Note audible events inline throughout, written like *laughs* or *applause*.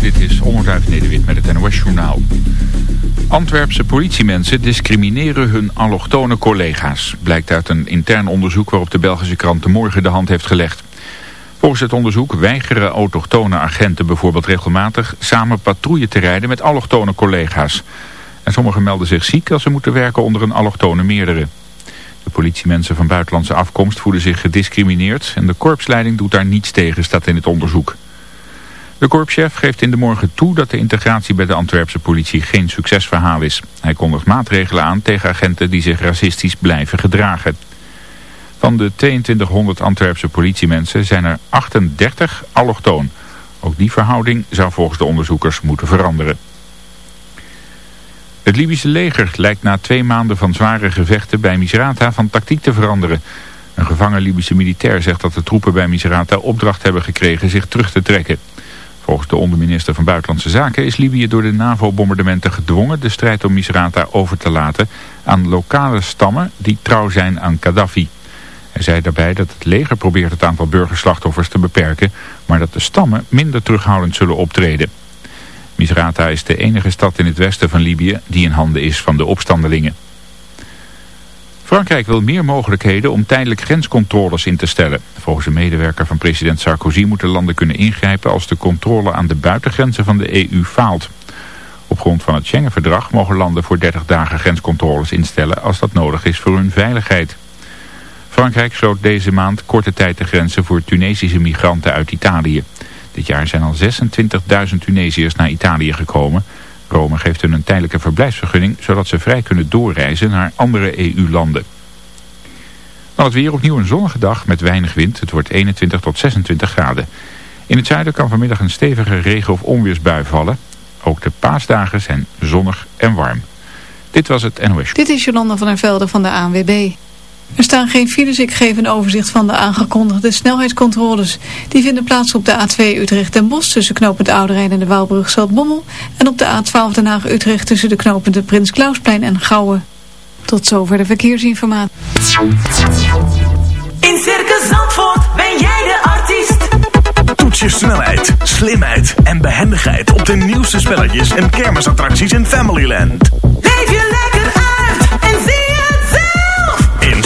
Dit is Onderduif Nederwit met het NOS Journaal. Antwerpse politiemensen discrimineren hun allochtone collega's. Blijkt uit een intern onderzoek waarop de Belgische krant De Morgen de hand heeft gelegd. Volgens het onderzoek weigeren autochtone agenten bijvoorbeeld regelmatig samen patrouille te rijden met allochtone collega's. En sommigen melden zich ziek als ze moeten werken onder een allochtone meerdere. De politiemensen van buitenlandse afkomst voelen zich gediscrimineerd en de korpsleiding doet daar niets tegen, staat in het onderzoek. De korpschef geeft in de morgen toe dat de integratie bij de Antwerpse politie geen succesverhaal is. Hij kondigt maatregelen aan tegen agenten die zich racistisch blijven gedragen. Van de 2200 Antwerpse politiemensen zijn er 38 allochtoon. Ook die verhouding zou volgens de onderzoekers moeten veranderen. Het Libische leger lijkt na twee maanden van zware gevechten bij Misrata van tactiek te veranderen. Een gevangen Libische militair zegt dat de troepen bij Misrata opdracht hebben gekregen zich terug te trekken. Volgens de onderminister van Buitenlandse Zaken is Libië door de NAVO-bombardementen gedwongen de strijd om Misrata over te laten aan lokale stammen die trouw zijn aan Gaddafi. Hij zei daarbij dat het leger probeert het aantal burgerslachtoffers te beperken, maar dat de stammen minder terughoudend zullen optreden. Misrata is de enige stad in het westen van Libië die in handen is van de opstandelingen. Frankrijk wil meer mogelijkheden om tijdelijk grenscontroles in te stellen. Volgens een medewerker van president Sarkozy moeten landen kunnen ingrijpen als de controle aan de buitengrenzen van de EU faalt. Op grond van het Schengen-verdrag mogen landen voor 30 dagen grenscontroles instellen als dat nodig is voor hun veiligheid. Frankrijk sloot deze maand korte tijd de grenzen voor Tunesische migranten uit Italië. Dit jaar zijn al 26.000 Tunesiërs naar Italië gekomen. Rome geeft hun een tijdelijke verblijfsvergunning, zodat ze vrij kunnen doorreizen naar andere EU-landen. Dan het weer opnieuw een zonnige dag met weinig wind. Het wordt 21 tot 26 graden. In het zuiden kan vanmiddag een stevige regen- of onweersbui vallen. Ook de paasdagen zijn zonnig en warm. Dit was het NOS. Dit is Jolanda van der Velde van de ANWB. Er staan geen files, ik geef een overzicht van de aangekondigde snelheidscontroles. Die vinden plaats op de A2 Utrecht-Den Bosch tussen knooppunt Ouderijn en de Waalbrug Zaltbommel. En op de A12 Den Haag-Utrecht tussen de knooppunten Prins Klausplein en Gouwen. Tot zover de verkeersinformatie. In Circus Zandvoort ben jij de artiest. Toets je snelheid, slimheid en behendigheid op de nieuwste spelletjes en kermisattracties in Familyland. Leef je lekker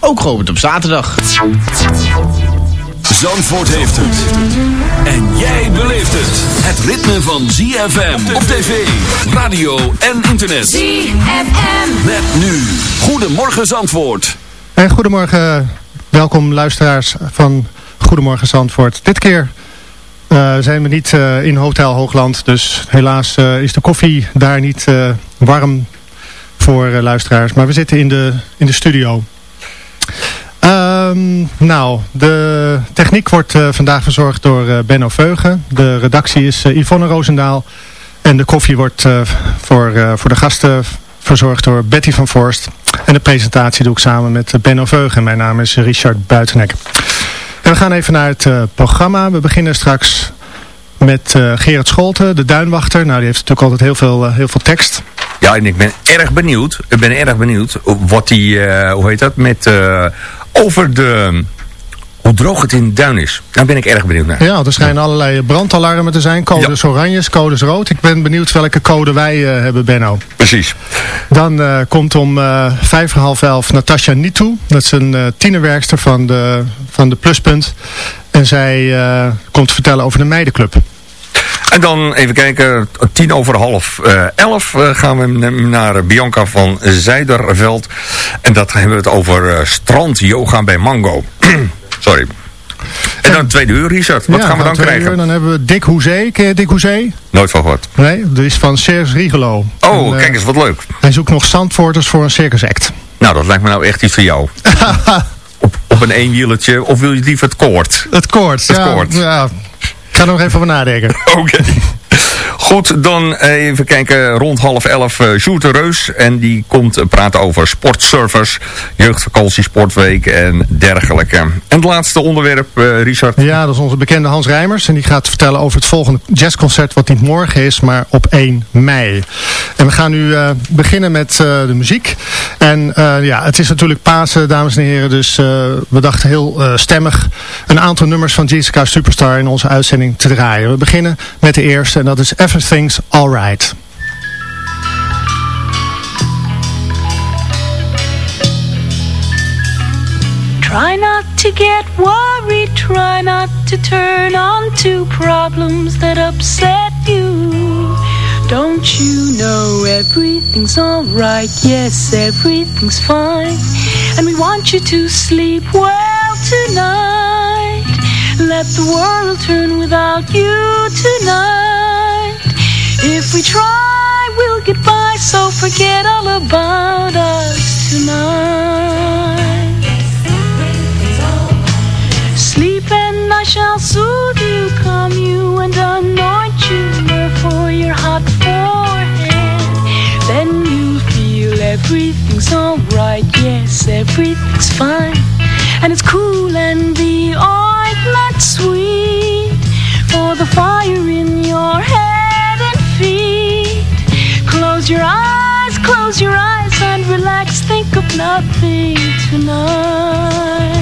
ook geopend op zaterdag. Zandvoort heeft het. En jij beleeft het. Het ritme van ZFM op tv, radio en internet. ZFM. Met nu. Goedemorgen Zandvoort. En goedemorgen, welkom luisteraars van Goedemorgen Zandvoort. Dit keer eh, zijn we niet eh, in Hotel Hoogland, dus helaas eh, is de koffie daar niet warm voor luisteraars. Maar we zitten in de, in de studio. Ehm, nou, de techniek wordt vandaag verzorgd door Benno Veugen. De redactie is Yvonne Roosendaal. En de koffie wordt voor, voor de gasten verzorgd door Betty van Voorst. En de presentatie doe ik samen met Benno Veugen. Mijn naam is Richard Buitenek. En we gaan even naar het uh, programma. We beginnen straks met uh, Gerard Scholten, de duinwachter. Nou, die heeft natuurlijk altijd heel veel, uh, heel veel tekst. Ja, en ik ben erg benieuwd. Ik ben erg benieuwd wat die, hoe heet dat, met, over de, hoe droog het in Duin is. Daar ben ik erg benieuwd naar. Ja, er schijnen allerlei brandalarmen te zijn. Codes oranjes, codes rood. Ik ben benieuwd welke code wij eh, hebben, Benno. Precies. Dan eh, komt om uh, vijf en half elf Natasja Nitu. Dat is een tienerwerkster van de, van de Pluspunt. En zij komt vertellen over de meidenclub. En dan even kijken, tien over half uh, elf uh, gaan we naar Bianca van Zijderveld. En dat hebben we het over uh, strand yoga bij Mango. *clears throat* Sorry. En dan tweede uur, Richard. Wat ja, gaan we dan krijgen? Uur, dan hebben we Dick Hoezee. Ken je Dick Hoezee? Nooit van gehoord. Nee, dat is van Serge Rigolo. Oh, en, kijk eens, wat leuk. Hij zoekt nog Zandvoorters voor een circus act. Nou, dat lijkt me nou echt iets voor jou. *laughs* op, op een eenwielertje, of wil je liever het koord? Het koord, het ja. koord. Ja, ga nog even over nadenken. *laughs* Oké. Okay. Goed, dan even kijken. Rond half elf uh, de Reus. En die komt praten over sportservers, jeugdvakantie, sportweek en dergelijke. En het laatste onderwerp, uh, Richard. Ja, dat is onze bekende Hans Rijmers. En die gaat vertellen over het volgende jazzconcert wat niet morgen is, maar op 1 mei. En we gaan nu beginnen met de muziek. En ja, het is natuurlijk Pasen, dames en heren. Dus we dachten heel stemmig een aantal nummers van Jessica Superstar in onze uitzending te draaien. We beginnen met de eerste en dat is Everything's Alright. Try not to get worried, try not to turn on to problems that upset you. Don't you know everything's alright? Yes, everything's fine. And we want you to sleep well tonight. Let the world turn without you tonight. If we try, we'll get by, so forget all about us tonight. Sleep and I shall soothe you, calm you and anoint you for your hot forehead. Then you feel everything's alright, yes, everything's fine. And it's cool and the ointment sweet for the fire in your head your eyes and relax, think of nothing tonight.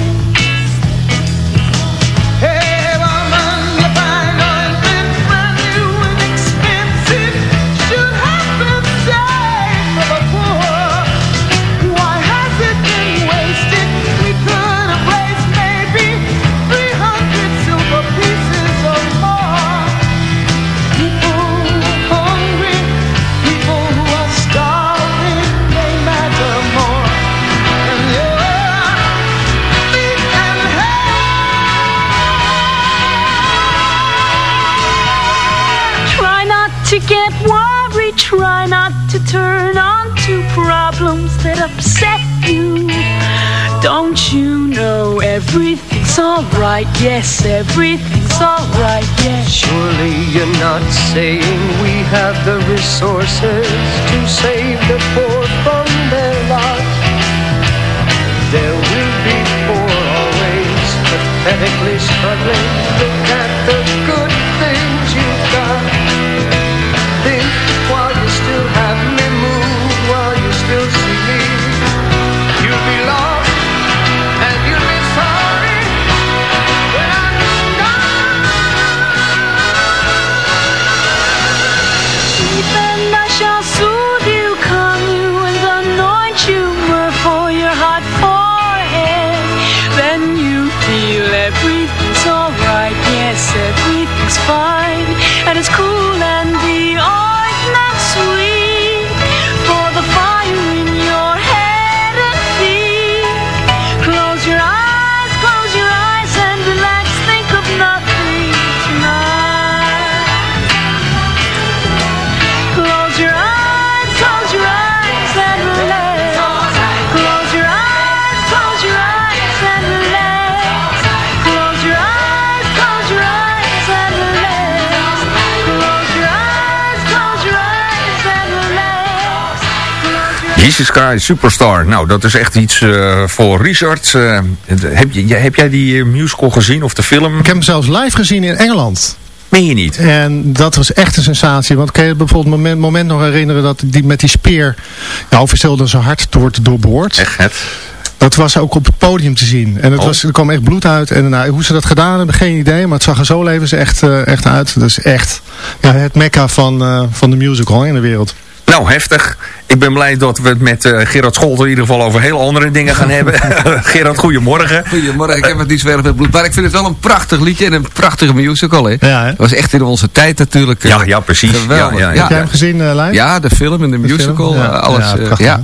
Yes, everything's alright, yes. Surely you're not saying we have the resources to save the poor from their lot. There will be poor always, pathetically struggling. Jesus Sky Superstar. Nou, dat is echt iets uh, voor Richard. Uh, heb, je, heb jij die musical gezien of de film? Ik heb hem zelfs live gezien in Engeland. Meen je niet? En dat was echt een sensatie. Want kan je bijvoorbeeld het moment, moment nog herinneren dat die met die speer, officieel dan zijn hart wordt doorboord. Echt het? Dat was ook op het podium te zien. En het Oh. was, er kwam echt bloed uit. En nou, hoe ze dat gedaan hebben, geen idee. Maar het zag er zo levens echt, eh, echt uit. Dus echt ja, het mekka van, eh, van de musical in de wereld. Nou, heftig. Ik ben blij dat we het met eh, Gerard Scholter in ieder geval over heel andere dingen gaan hebben. *laughs* Gerard, goedemorgen. Goedemorgen, ik heb het niet zo erg met bloed. Maar ik vind het wel een prachtig liedje en een prachtige musical. Hè. Ja, hè? Dat was echt in onze tijd natuurlijk. eh, Ja, ja, precies. Geweldig. Ja, ja, ja. Heb jij hem gezien, eh Lijn? Ja, de film en de musical, film? Ja. eh, alles. Ja, prachtig, Ja,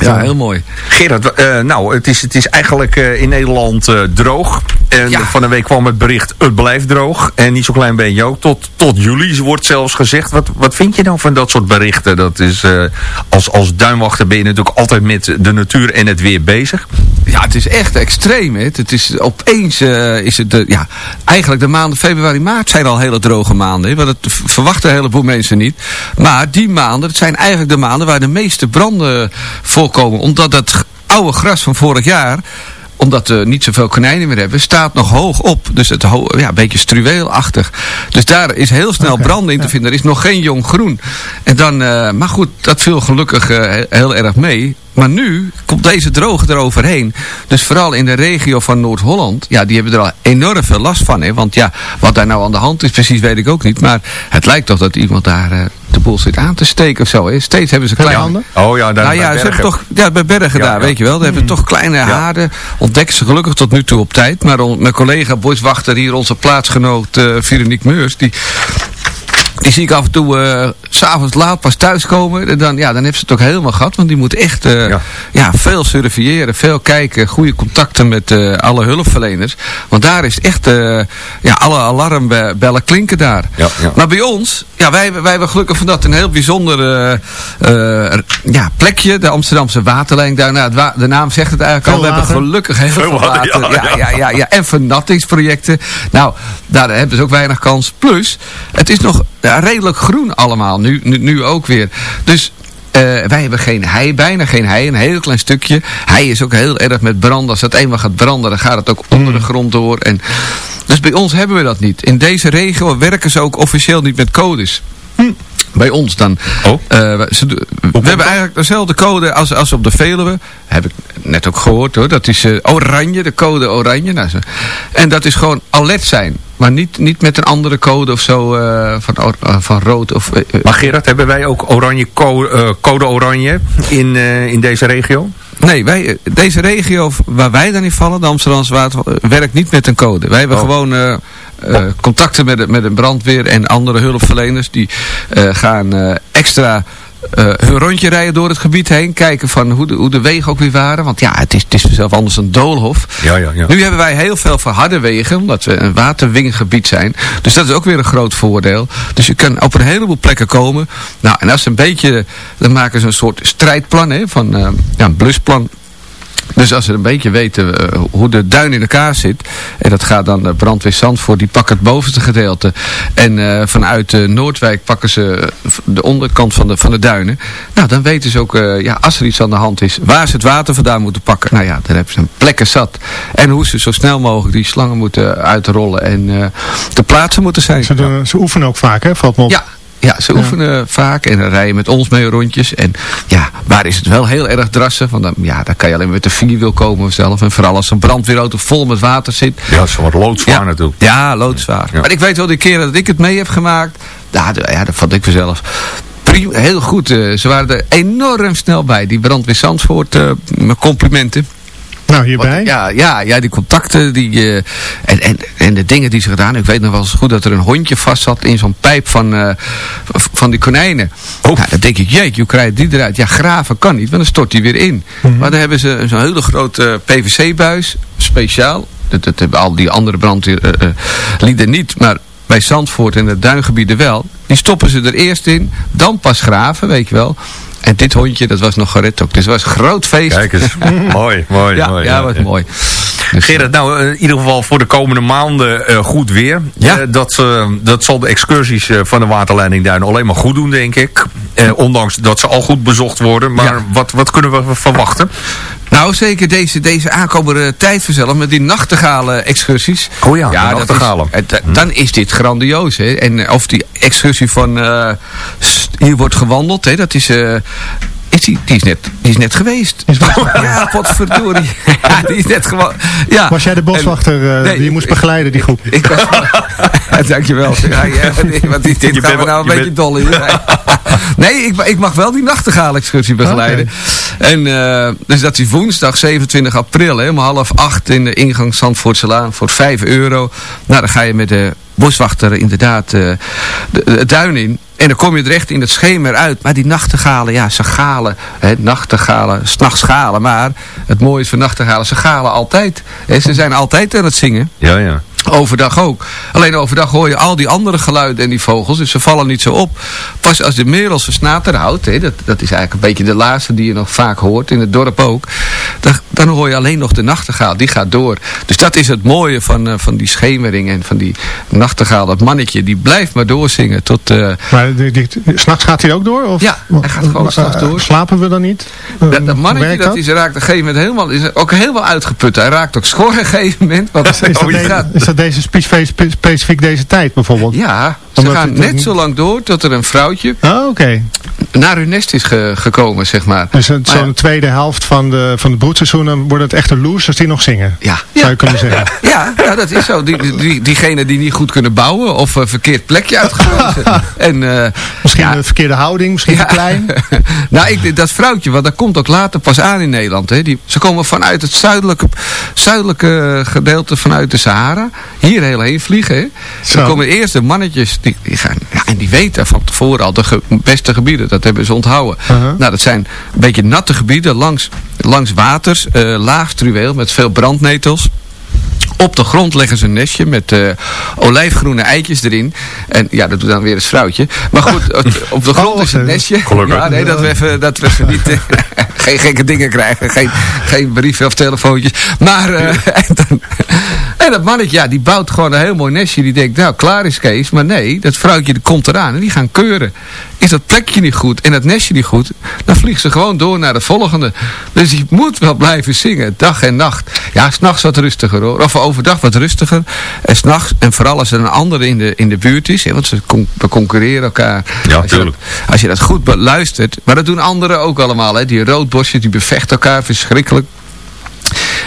ja, heel mooi. Gerard, eh, nou, het is, het is eigenlijk eh, in Nederland eh, droog. En Ja. van de week kwam het bericht, het blijft droog. En niet zo klein beetje ook. Tot, tot juli wordt zelfs gezegd. Wat, wat vind je nou van dat soort berichten? Dat is, eh, als, als duinwachter ben je natuurlijk altijd met de natuur en het weer bezig. Ja, het is echt extreem. Hè. Het is opeens eh, is het, de, ja, eigenlijk de maanden februari, maart zijn al hele droge maanden. Hè, want dat verwachten een heleboel mensen niet. Maar die maanden, het zijn eigenlijk de maanden waar de meeste branden voorkomen. Omdat dat oude gras van vorig jaar omdat we niet zoveel konijnen meer hebben, staat nog hoog op. Dus het ja, een beetje struweelachtig. Dus daar is heel snel brand in te vinden. Er is nog geen jong groen. En dan, eh, maar goed, dat viel gelukkig eh, he- heel erg mee. Maar nu komt deze droge eroverheen. Dus vooral in de regio van Noord-Holland, ja, die hebben er al enorm veel last van. Hè? Want ja, wat daar nou aan de hand is, precies weet ik ook niet. Maar het lijkt toch dat iemand daar eh, de boel zit aan te steken of zo. Hè? Steeds hebben ze kleine... handen? Oh ja, daar Nou ja, ze hebben toch, ja, bij Bergen Ja, daar, ja. weet je wel. Daar hebben toch kleine haarden. Ontdekken ze gelukkig tot nu toe op tijd. Maar on- mijn collega boswachter hier, onze plaatsgenoot uh, Veronique Meurs, die... Die zie ik af en toe eh, s s'avonds laat pas thuiskomen. En dan, ja, dan heeft ze het ook helemaal gehad. Want die moet echt eh, Ja. ja. veel surveilleren, veel kijken. Goede contacten met eh, alle hulpverleners. Want daar is echt, eh, ja, alle alarmbellen klinken daar. Ja, ja. Maar bij ons, ja, wij, wij hebben gelukkig van dat een heel bijzonder eh, eh, ja, plekje. De Amsterdamse waterlijn. Daar, nou, wa- de naam zegt het eigenlijk al. We hebben gelukkig heel Veel veel water, water. ja, Ja, ja. ja, ja, ja. En vernattingsprojecten. Nou, daar hebben ze ook weinig kans. Plus, het is nog ja, redelijk groen allemaal. Nu, nu, nu ook weer. Dus... eh, wij hebben geen hei, bijna geen hei, een heel klein stukje. Hei is ook heel erg met branden. Als het eenmaal gaat branden, dan gaat het ook onder de grond door. En, dus bij ons hebben we dat niet. In deze regio werken ze ook officieel niet met codes. Bij ons dan. Oh. Eh, we, ze do- we hebben eigenlijk dezelfde code als, als op de Veluwe. Heb ik net ook gehoord hoor. Dat is eh, oranje, de code oranje. Nou. En dat is gewoon alert zijn. Maar niet, niet met een andere code of zo eh, van, eh, van rood of... eh, Maar Gerard, hebben wij ook oranje co- eh, code oranje in, in deze regio? Nee, wij, deze regio waar wij dan in vallen, de Amsterdamse water, werkt niet met een code. Wij hebben Oh. gewoon contacten met, met een brandweer en andere hulpverleners. Die gaan extra eh, hun rondje rijden door het gebied heen. Kijken van hoe de, hoe de wegen ook weer waren. Want ja, het is, het is zelf anders een doolhof. Ja, ja, ja. Nu hebben wij heel veel verharde wegen, omdat we een waterwinggebied zijn. Dus dat is ook weer een groot voordeel. Dus je kan op een heleboel plekken komen. Nou, en als ze een beetje, dan maken ze een soort strijdplan, hè, van eh, ja, een blusplan. Dus als ze een beetje weten eh, hoe de duin in elkaar zit. En dat gaat dan de brandweer Zandvoort. Die pakken het bovenste gedeelte. En eh, vanuit Noordwijk pakken ze de onderkant van de, van de duinen. Nou, dan weten ze ook, ja, als er iets aan de hand is. Waar ze het water vandaan moeten pakken. Nou ja, dan hebben ze een plekken zat. En hoe ze zo snel mogelijk die slangen moeten uitrollen. En te plaatsen moeten zijn. Ze, doen- ze oefenen ook vaak, hè? Valt me op. Ja, ja, ze oefenen vaak en dan rijden met ons mee rondjes. En ja, waar is het wel heel erg drassen. Want dan, ja, dan kan je alleen maar met de vier wil komen zelf. En vooral als een brandweerauto vol met water zit. Ja, dat is wat loodzwaar Ja. natuurlijk. Ja, loodzwaar. Ja. Maar ik weet wel, de keren dat ik het mee heb gemaakt. D- ja dat vond ik vanzelf. Prima, heel goed. eh, ze waren er enorm snel bij. Die brandweer Zandvoort, eh, mijn complimenten. Nou, hierbij. Ja, ja, ja, die contacten die, eh, en, en, en de dingen die ze gedaan hebben. Ik weet nog wel eens goed dat er een hondje vast zat in zo'n pijp van, eh, van die konijnen. Oh. Nou, dan denk ik, jeetje, hoe krijg je die eruit? Ja, graven kan niet, want dan stort die weer in. Maar dan hebben ze zo'n hele grote PVC-buis, speciaal. Dat, dat hebben al die andere brandlieden niet, maar bij Zandvoort en het duingebieden wel. Die stoppen ze er eerst in, dan pas graven, weet je wel. En dit hondje, dat was nog gered ook. Dus het was een groot feest. Kijk eens. *laughs* mooi, mooi, ja, mooi. ja, wat mooi. Dus, Gerard, nou eh, in ieder geval voor de komende maanden eh, goed weer. Ja. Eh, dat, eh, dat zal de excursies eh, van de waterleiding Duin alleen maar goed doen, denk ik. Eh, ondanks dat ze al goed bezocht worden. Maar wat, wat kunnen we verwachten? Nou, zeker deze, deze aankomende tijd vanzelf met die nachtegalen excursies. Oh ja, dat nachtegalen. is- eh, d- dan is dit grandioos. Hè? En eh, of die excursie van eh, hier wordt gewandeld, hè? dat is... eh, is die, die, is net, die is net geweest. *laughs* ja, potverdorie. *laughs* ja, die is net gewoon... Ja. Was jij de boswachter eh, Nee, die je moest begeleiden, die groep? *laughs* Ik was ja, dankjewel. Ja, is dit? Gaan we nou een je beetje bent- dol in? Nee, ik, ik mag wel die nachtegaal-excursie begeleiden. En eh, dus dat is woensdag 27 april, hè, om half acht in de ingang Zandvoortselaan voor 5 euro. Nou, dan ga je met de boswachter inderdaad eh, de, de- het duin in. En dan kom je terecht in het schemer uit. Maar die nachtegalen, ja, ze galen. Hè, nachtegalen, s'nachts galen. Maar het mooie is van nachtegalen, ze galen altijd. Hè, ze zijn altijd aan het zingen. Ja, ja. Overdag ook. Alleen overdag hoor je al die andere geluiden en die vogels. Dus ze vallen niet zo op. Pas als de merel zijn snater houdt. Hè, dat, dat is eigenlijk een beetje de laatste die je nog vaak hoort. In het dorp ook. Dan, dan hoor je alleen nog de nachtegaal. Die gaat door. Dus dat is het mooie van, eh, van die schemering. En van die nachtegaal. Dat mannetje. Die blijft maar doorzingen. Tot, eh, Maar s'nachts gaat hij ook door? Of, Ja, hij gaat gewoon Eh, 's nachts door. Slapen we dan niet? dat, mannetje dat is, raakt op een gegeven moment helemaal, is ook helemaal uitgeput. Hij raakt ook schor op een gegeven moment. Want Is dat, *laughs* oh, gaat, is dat deze spe- spe- specifiek deze tijd bijvoorbeeld? ja, ze Omdat gaan net zo lang door tot er een vrouwtje Ah, oké. naar hun nest is ge- gekomen, zeg maar. Dus ja, zo'n tweede helft van, de, van het broedseizoen, dan worden het echte losers die nog zingen. Ja, Zou ja, je kunnen zeggen. ja, ja, dat is zo. Die, die, diegenen die niet goed kunnen bouwen of een verkeerd plekje uitgekozen. *laughs* en, eh, Misschien ja, een verkeerde houding, misschien Ja. te klein. *laughs* nou, ik, dat vrouwtje, want dat komt ook later pas aan in Nederland. Hè. Die, ze komen vanuit het zuidelijke, zuidelijke gedeelte vanuit de Sahara. Hier heel heen vliegen. Hè. Dan komen eerst de mannetjes. Die, die gaan, ja, en die weten van tevoren al de ge- beste gebieden. Dat hebben ze onthouden. Uh-huh. Nou, dat zijn een beetje natte gebieden langs, langs waters. Eh laag struweel met veel brandnetels. Op de grond leggen ze een nestje met eh, olijfgroene eitjes erin. En ja, dat doet dan weer eens vrouwtje. Maar goed, *laughs* op de grond Oh, is een eh, nestje. gelukkig. Ja, nee, dat we even, dat we even niet... eh, *laughs* geen gekke dingen krijgen. Geen, geen brieven of telefoontjes. Maar, *laughs* en, dan, dat mannetje, ja, die bouwt gewoon een heel mooi nestje. Die denkt, nou, klaar is Kees. Maar nee, dat vrouwtje die komt eraan. En die gaan keuren. Is dat plekje niet goed en dat nestje niet goed, dan vliegt ze gewoon door naar de volgende. Dus die moet wel blijven zingen, dag en nacht. Ja, s'nachts wat rustiger hoor. Of overdag wat rustiger. En s'nachts, en vooral als er een andere in de, in de buurt is. Hè, want ze con we concurreren elkaar. Ja, als je, dat, tuurlijk. als je dat goed beluistert. Maar dat doen anderen ook allemaal. Hè. Die roodbosjes, die bevechten elkaar verschrikkelijk.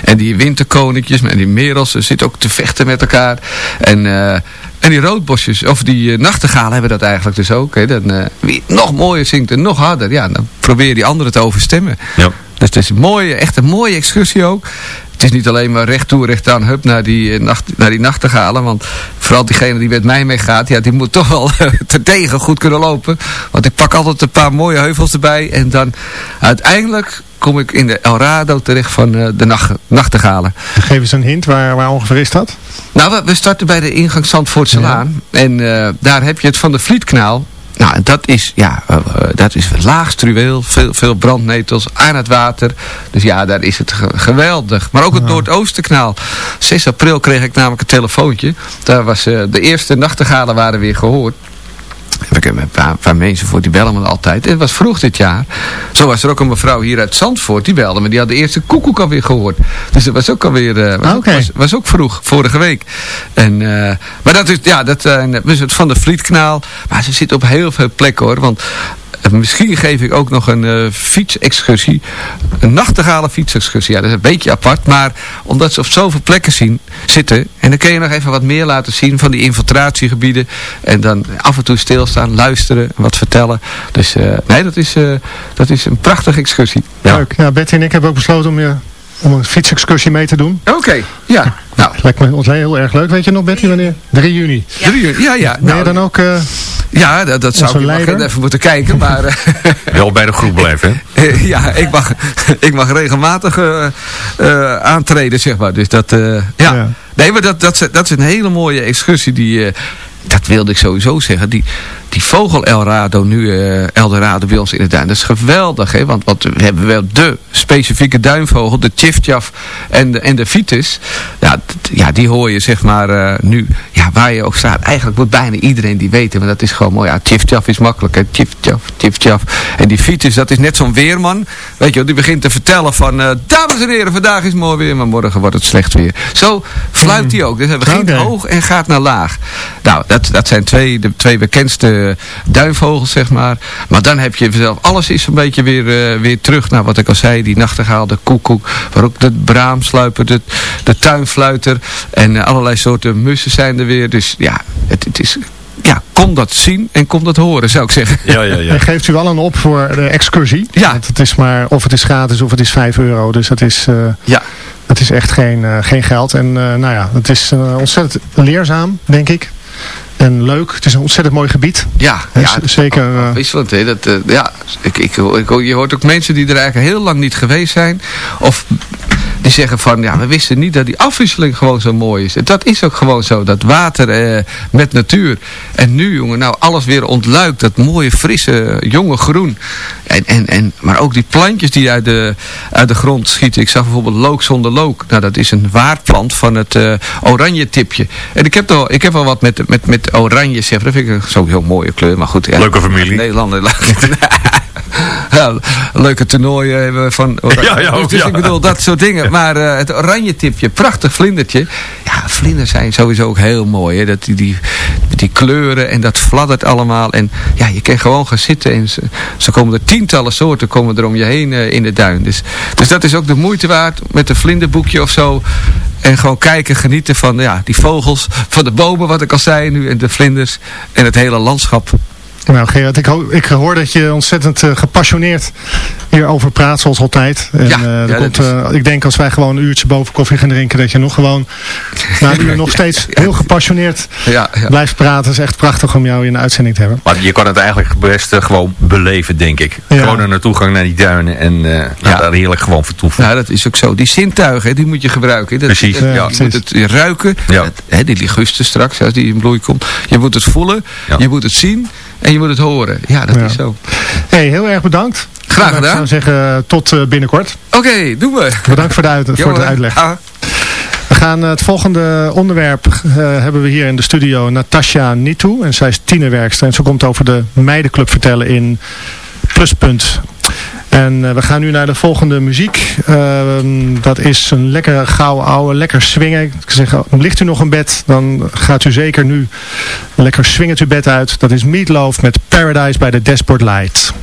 En die winterkoninkjes en die merels, ze zitten ook te vechten met elkaar. En, eh, en die roodbosjes, of die eh, nachtegalen hebben dat eigenlijk dus ook. Hè. Dan, eh, wie nog mooier zingt en nog harder, ja, dan probeer je die anderen te overstemmen. Ja. Dus het is een mooie, echt een mooie excursie ook. Het is niet alleen maar recht toe, recht aan, hup, naar die, nacht, naar die nachtegalen. Want vooral diegene die met mij meegaat, ja, die moet toch wel *laughs* terdege goed kunnen lopen. Want ik pak altijd een paar mooie heuvels erbij. En dan uiteindelijk kom ik in de El Rado terecht van eh, de nacht, nachtegalen. Geef eens een hint, waar, waar ongeveer is dat? Nou, we, we starten bij de ingang Zandvoortselaan. En eh, daar heb je het van de Vlietkanaal. Nou, dat is, ja, eh, dat is laag struweel, veel, veel brandnetels aan het water. Dus ja, daar is het ge- geweldig. Maar ook het Noordoostenkanaal. 6 april kreeg ik namelijk een telefoontje. Daar was de eerste nachtegalen waren weer gehoord. Ik heb een paar, paar mensen voor, die bellen me altijd. En het was vroeg dit jaar. Zo was er ook een mevrouw hier uit Zandvoort, die belde me. Die had de eerste koekoek alweer gehoord. Dus dat was ook alweer, eh was, was, was ook vroeg, vorige week. En, eh, maar dat is, ja, dat het van de Vlietkanaal. Maar ze zit op heel veel plekken hoor. Want eh, misschien geef ik ook nog een eh, fietsexcursie. Een nachtegale fietsexcursie. Ja, dat is een beetje apart. Maar omdat ze op zoveel plekken zien, zitten. En dan kun je nog even wat meer laten zien van die infiltratiegebieden. En dan af en toe stilstaan, luisteren en wat vertellen. Dus eh, nee, dat is, eh, dat is een prachtige excursie. Ja. Leuk. Ja, Betty en ik hebben ook besloten om, je, om een fietsexcursie mee te doen. Oké, ja. Nou, Lijkt me ons heel erg leuk. Weet je nog, Betty, wanneer? 3 juni. drie uur. Ja, ja. Ben je Nou, dan ook... eh, ja, dat, dat zou ik leider? even moeten kijken. Maar eh, *laughs* Wel bij de groep blijven, hè? *laughs* Eh, ja, ik mag, ik mag regelmatig eh, eh, aantreden, zeg maar. Dus dat, eh, ja. Ja. Nee, maar dat, dat, is- dat is een hele mooie excursie. Die, eh, dat wilde ik sowieso zeggen. Die, die vogel Eldorado, nu eh Eldorado bij ons in de duin. Dat is geweldig, hè. Want, want we hebben wel de specifieke duinvogel, de chifchaf en de, en de vitis. Ja, ja, die hoor je zeg maar eh, nu, ja, waar je ook staat. Eigenlijk moet bijna iedereen die weten, maar dat is gewoon mooi. Ja, is makkelijk, hè. Chifchaf, chifchaf. En die vitis, dat is net zo'n weerman. Weet je wel, die begint te vertellen van, eh, dames en heren, vandaag is mooi weer, maar morgen wordt het slecht weer. Zo fluit hij ook. Dus hij begint hoog en gaat naar laag. Nou, dat, dat zijn twee, de twee bekendste de duinvogels, zeg maar. Maar dan heb je zelf, alles is een beetje weer, eh, weer terug naar wat ik al zei. Die nachtegaal, de koekoek, maar ook de braamsluiper, de, de tuinfluiter. En eh, allerlei soorten mussen zijn er weer. Dus ja, het, het is ja, kom dat zien en kom dat horen, zou ik zeggen. Ja, ja, ja. En geeft u wel een op voor de excursie? Ja. Want het is maar, of het is gratis of het is 5 euro. Dus het is, eh, Ja, het is echt geen, eh, geen geld. En eh, nou ja, het is eh, ontzettend leerzaam, denk ik. En leuk. Het is een ontzettend mooi gebied. ja, Ja, zeker, eh, Wisselend, hè. Dat, eh, ja, ik, ik, ik, je hoort ook mensen die er eigenlijk heel lang niet geweest zijn. Of die zeggen van, ja, we wisten niet dat die afwisseling gewoon zo mooi is. En dat is ook gewoon zo. Dat water eh, met natuur. En nu, jongen, nou alles weer ontluikt. Dat mooie, frisse, jonge groen. En, en, en, maar ook die plantjes die uit de, uit de grond schieten. Ik zag bijvoorbeeld look zonder look. Nou, dat is een waardplant van het eh, oranje tipje. En ik heb, al, ik heb wel wat met, met, met oranje, zeg. Dat vind ik een sowieso een mooie kleur. Maar goed, ja. Leuke familie. Nederlander. *laughs* Ja, leuke toernooien hebben we van. *laughs* Ja, ja, ook, dus ja. ik bedoel, dat soort dingen. Maar eh, het oranje tipje, prachtig vlindertje. Ja, vlinders zijn sowieso ook heel mooi. Hè? Dat die, die, die kleuren en dat fladdert allemaal. En ja, je kan gewoon gaan zitten. En ze, ze komen er tientallen soorten komen er om je heen eh, in de duin. Dus, dus dat is ook de moeite waard met een vlinderboekje of zo. En gewoon kijken, genieten van ja, die vogels, van de bomen wat ik al zei nu. En de vlinders en het hele landschap. Nou Gerard, ik, ho- ik hoor dat je ontzettend eh, gepassioneerd hierover praat zoals altijd. En, Ja, eh, er ja, komt, eh, ik denk als wij gewoon een uurtje boven koffie gaan drinken, dat je nog gewoon na een *laughs* uur nog steeds heel gepassioneerd Ja, ja. blijft praten. Het is echt prachtig om jou in de uitzending te hebben. Maar je kan het eigenlijk best gewoon beleven, denk ik. Ja. Gewoon een toegang naar die duinen en eh, nou, Ja. daar heerlijk gewoon vertoeven. Ja, dat is ook zo. Die zintuigen, die moet je gebruiken. Dat, Precies. Je moet het ruiken. Ja. Het- hè, die ligusten straks, als die in bloei komt. Je moet het voelen, Ja. je moet het zien en je moet het horen. Ja, dat Ja. is zo. Hey, heel erg bedankt. Graag Ik gedaan. zou zeggen tot eh, binnenkort. Oké, doen we. Bedankt voor de, uit, voor de uitleg. Ah. We gaan eh, het volgende onderwerp eh, hebben we hier in de studio Natasha Nitu. En zij is tienerwerkster en ze komt over de meidenclub vertellen in Pluspunt. En eh, we gaan nu naar de volgende muziek. Ehm, dat is een lekkere gouden oude, lekker swingen. Ik zeg, ligt u nog in bed, dan gaat u zeker nu lekker swingend uw bed uit. Dat is Meatloaf met Paradise bij de Dashboard Light.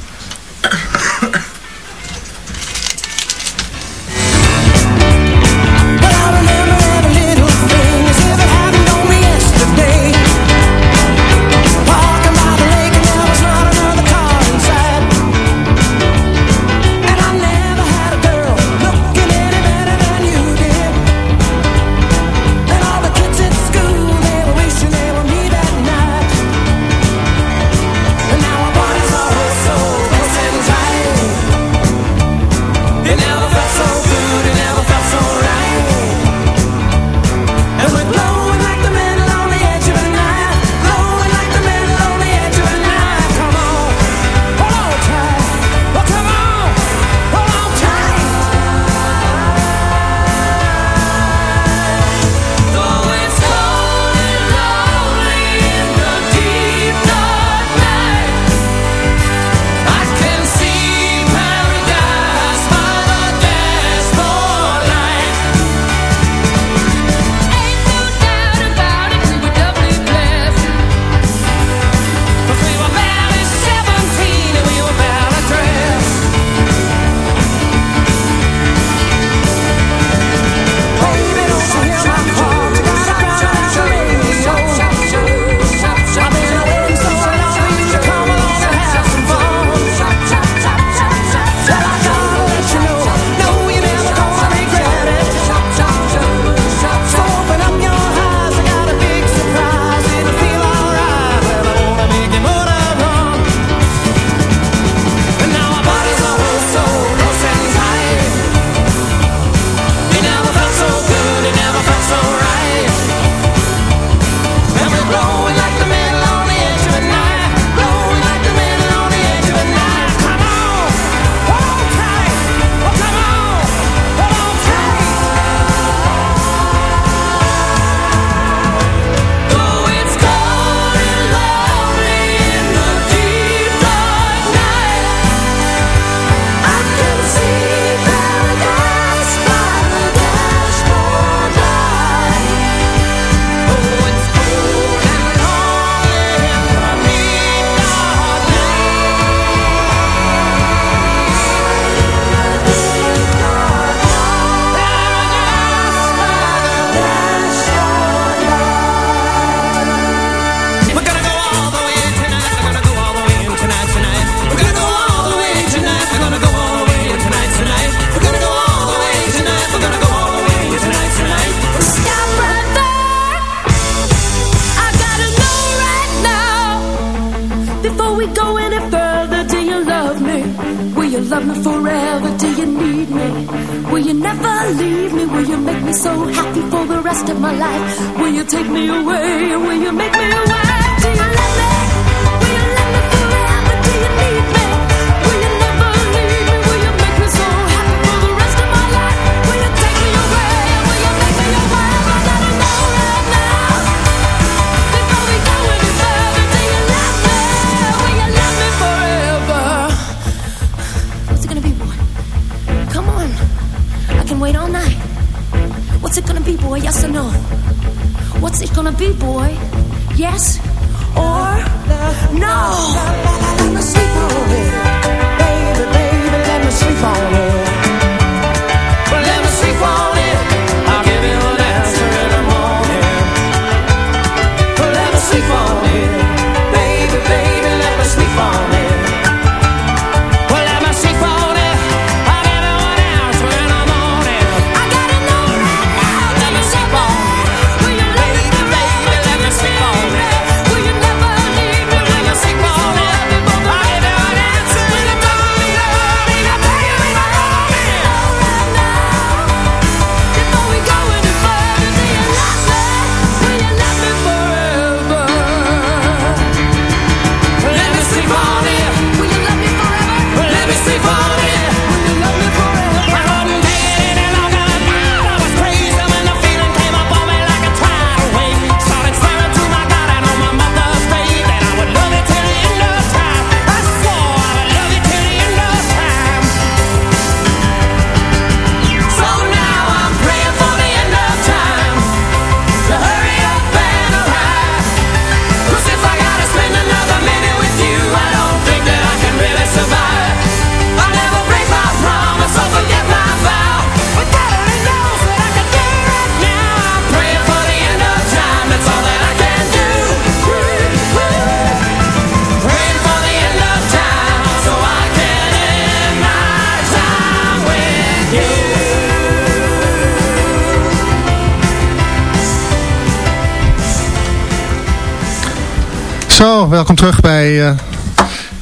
Welkom terug bij, eh,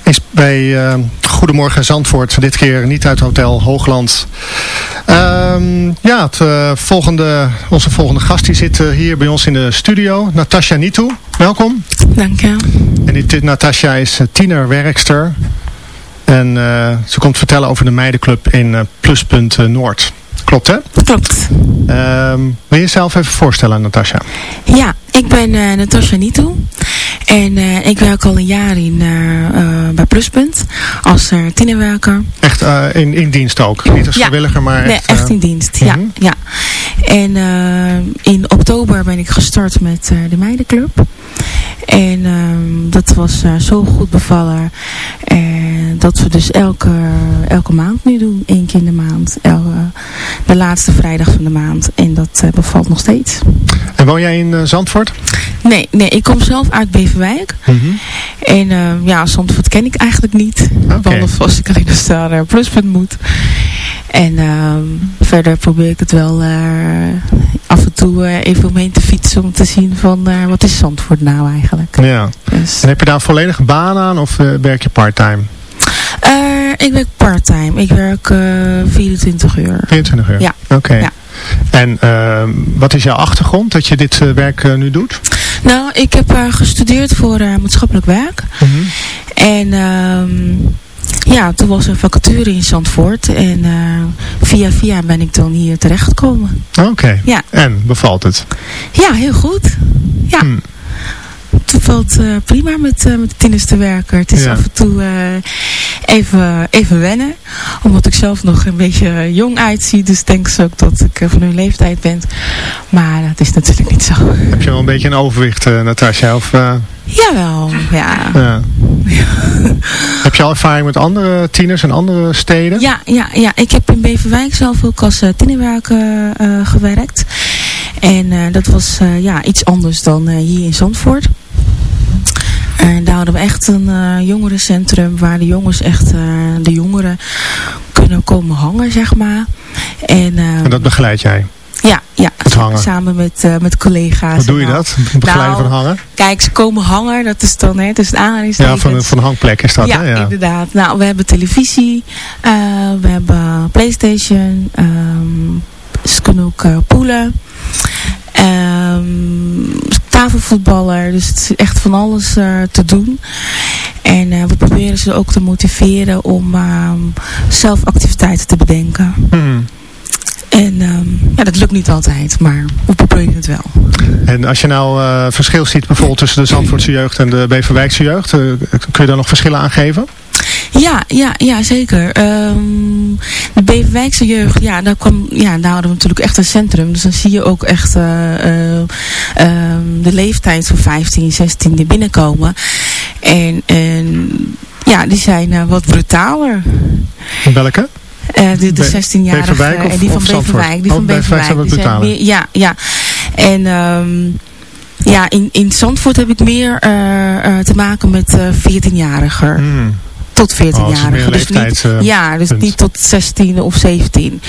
is bij eh, Goedemorgen Zandvoort. Dit keer niet uit Hotel Hoogland. Ehm, ja, het, eh, volgende, onze volgende gast die zit hier bij ons in de studio. Natasja Nitu, welkom. Dank je. En dit, Natasja is tienerwerkster. En ze komt vertellen over de meidenclub in Pluspunt Noord. Klopt hè? Klopt. Ehm, wil je jezelf even voorstellen Natasja? Ja, ik ben Natasja Nitu. En eh, ik werk al een jaar in, eh, eh, bij Pluspunt als tienerwerker. Echt in, in dienst ook? Niet als Ja. vrijwilliger, maar nee, echt... in dienst. Ja, mhm. ja. En in oktober ben ik gestart met de meidenclub. En ehm, dat was zo goed bevallen. En dat we dus elke, elke maand nu doen. één keer in de maand. Elke, de laatste vrijdag van de maand. En dat bevalt nog steeds. En woon jij in Zandvoort? Nee, nee, ik kom zelf uit Beverwijk. Mhm. En eh, ja, Zandvoort ken ik eigenlijk niet. Behalve als ik alleen dus naar eh, Pluspunt moet. En ehm, verder probeer ik het wel eh, af en toe even omheen te fietsen om te zien van wat is Zandvoort nou eigenlijk. Ja. Dus- En heb je daar een volledige baan aan of werk je parttime? Ik werk parttime. Ik werk eh 24 uur. 24 uur? Ja. Oké. Ja. En ehm, wat is jouw achtergrond dat je dit werk nu doet? Nou, ik heb eh, gestudeerd voor eh, maatschappelijk werk. En ehm, ja, toen was er een vacature in Zandvoort. En eh, via via ben ik dan hier terechtgekomen. Oké. Ja. En, bevalt het? Ja, heel goed. Ja. Hmm. Het valt eh, prima met, eh, met de tieners te werken. Het is Ja. af en toe eh, even, even wennen. Omdat ik zelf nog een beetje jong uitzie. Dus denken ze ook dat ik van hun leeftijd ben. Maar dat is natuurlijk niet zo. Heb je wel een beetje een overwicht, Natasja? Of, Jawel, ja. ja. *laughs* Heb je al ervaring met andere tieners en andere steden? Ja, ja, ja. ik heb in Beverwijk zelf ook als tienerwerker eh, gewerkt. En dat was ja, iets anders dan hier in Zandvoort. En daar hadden we echt een eh, jongerencentrum waar de jongens echt, eh, de jongeren kunnen komen hangen, zeg maar. En, eh, En dat begeleid jij? Ja, ja. Samen met, eh, met collega's. Hoe doe je Nou, dat? Begeleiden nou, van hangen? Kijk, ze komen hangen. Dat is dan, hè, het is een Ja, aanhalingstekens. van, van hangplek is dat, ja, hè? Ja. inderdaad. Nou, we hebben televisie. we hebben Playstation. ehm, ze kunnen ook poelen. ehm, tafelvoetballer. Dus het is echt van alles eh, te doen. En eh, we proberen ze ook te motiveren om ehm, zelf activiteiten te bedenken. Hmm. En ehm, ja, dat lukt niet altijd, maar we proberen het wel. En als je nou eh, verschil ziet bijvoorbeeld tussen de Zandvoortse jeugd en de Beverwijkse jeugd, kun je daar nog verschillen aangeven? Ja, ja, ja zeker. Ehm, de Beverwijkse jeugd, ja, daar, kwam, ja, daar hadden we natuurlijk echt een centrum. Dus dan zie je ook echt ehm, de leeftijd van 15, 16 die binnenkomen. En, en ja, die zijn eh, wat brutaler. Welke? De de Be- 16-jarige Beverwijk of- en die van of Zandvoort? Beverwijk. Die Oh, van Beverwijk die zijn meer, ja, ja. En ehm, ja, in, in Zandvoort heb ik meer te maken met eh 14-jariger. Hmm. Tot 14 Oh, het is meer jaar. een Dus niet, ja, dus punt. niet tot 16 of 17.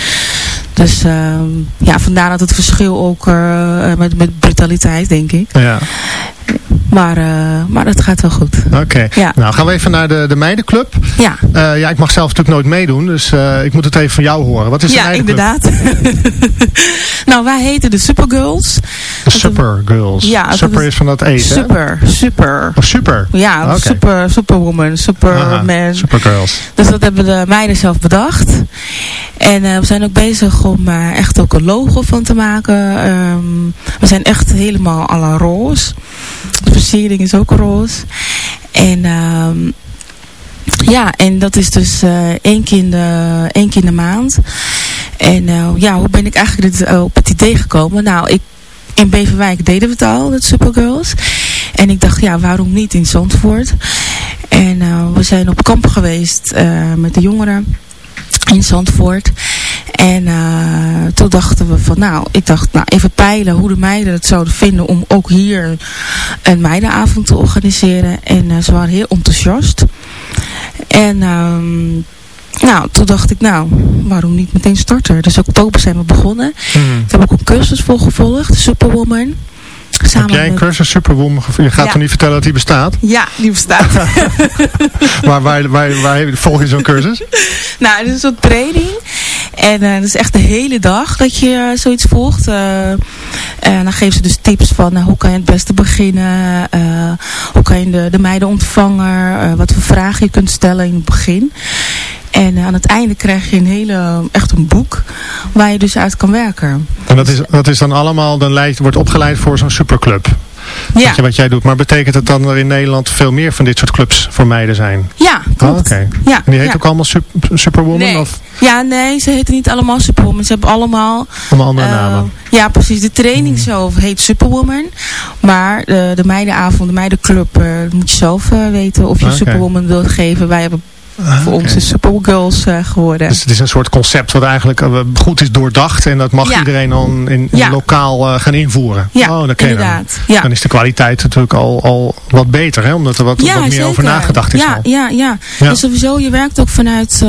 Dus ehm, ja, vandaar dat het verschil ook eh, met, met brutaliteit, denk ik. Ja, Maar, eh, maar het gaat wel goed. oké. Ja. Nou, gaan we even naar de, de meidenclub. Ja, Eh, ja, ik mag zelf natuurlijk nooit meedoen, dus eh, ik moet het even van jou horen. Wat is de ja meidenclub? inderdaad. *laughs* nou, wij heten de Supergirls. De Supergirls. Ja, super is- van dat eten? Super, super. Oh, super. Ja, Oké. super, superwoman, superman. Supergirls. Dus dat hebben de meiden zelf bedacht. En we zijn ook bezig om echt ook een logo van te maken. Ehm, we zijn echt helemaal à la roze. De versiering is ook roze. En ehm, ja, en dat is dus eh, één, keer in de, één keer in de maand. En eh, ja, hoe ben ik eigenlijk eh, op het idee gekomen? Nou, ik, in Beverwijk deden we het al, dat Supergirls. En ik dacht, ja, waarom niet in Zandvoort? En we zijn op kamp geweest met de jongeren in Zandvoort. En eh, toen dachten we van, nou, ik dacht, nou, even peilen hoe de meiden het zouden vinden om ook hier een meidenavond te organiseren. En eh, ze waren heel enthousiast. En ehm, nou, toen dacht ik, nou, waarom niet meteen starten? Dus oktober zijn we begonnen. Hmm. Ik heb ook een cursus voor gevolgd, Superwoman. Samen Heb jij een cursus Superwoman? Je gaat Ja. toch niet vertellen dat die bestaat? Ja, die bestaat. *laughs* *laughs* waar, waar, waar, waar volg je zo'n cursus? nou, dit is een training. En eh dat is echt de hele dag dat je eh, zoiets volgt. Eh, en dan geven ze dus tips van eh, hoe kan je het beste beginnen. eh, hoe kan je de, de meiden ontvangen. eh, wat voor vragen je kunt stellen in het begin. En eh, aan het einde krijg je een hele, echt een boek waar je dus uit kan werken. En dat is, dat is dan allemaal, dan leid, wordt opgeleid voor zo'n superclub. Ja, Weet je wat jij doet. Maar betekent het dan er in Nederland veel meer van dit soort clubs voor meiden zijn? ja Oh, klopt. Oké. Ja, En die heet ja. ook allemaal sup- Superwoman? Nee. Of Ja, nee, ze heten niet allemaal Superwoman. Ze hebben allemaal... allemaal andere eh, namen? Ja, precies. De training zelf heet Superwoman. Maar eh, de meidenavond, de meidenclub, moet je zelf weten of je Oké. Superwoman wilt geven. Wij hebben Ah, voor ons is Supergirls eh, geworden. Dus het is een soort concept wat eigenlijk eh, goed is doordacht. En dat mag Ja. iedereen dan in, in Ja. lokaal eh, gaan invoeren. ja, oh, dan inderdaad. Ja. Dan is de kwaliteit natuurlijk al, al wat beter. Hè? Omdat er wat, meer zeker. over nagedacht is. Ja, al. ja, ja. Ja. En sowieso, je werkt ook vanuit,